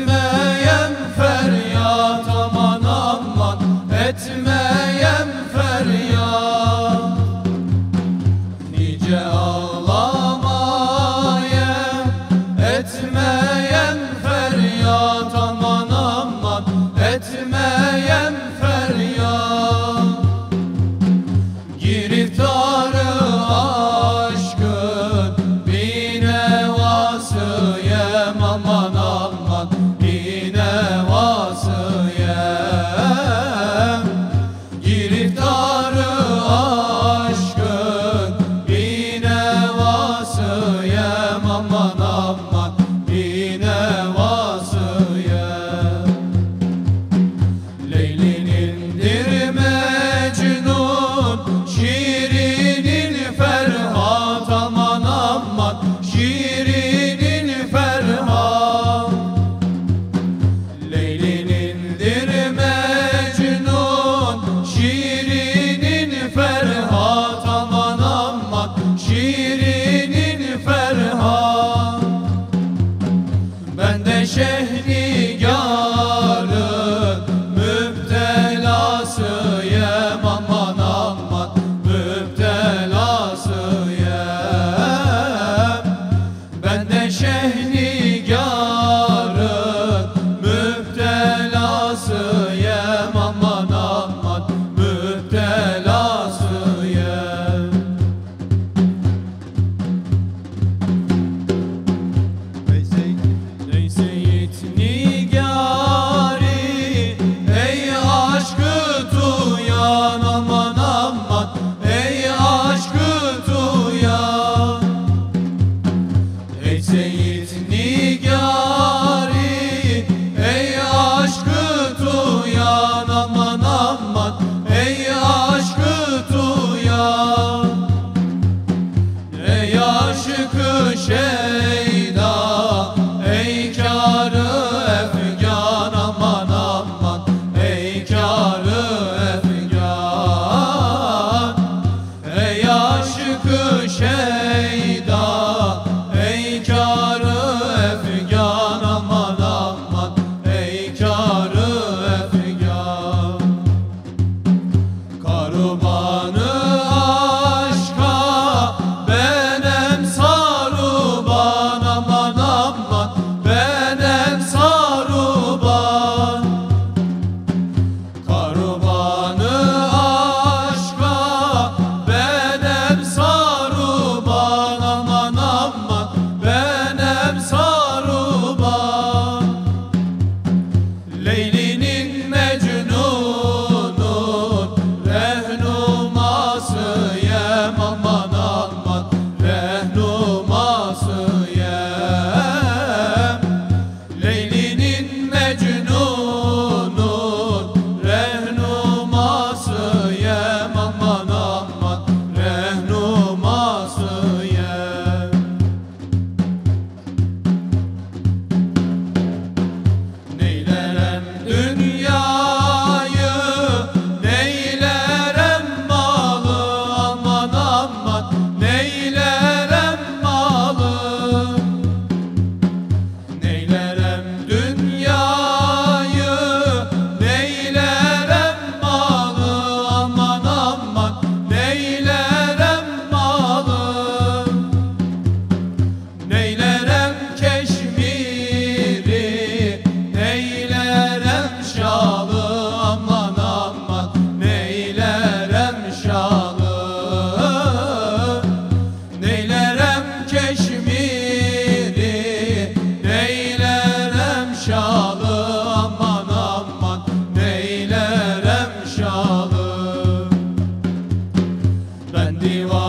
bilmez nevasıyem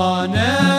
Ben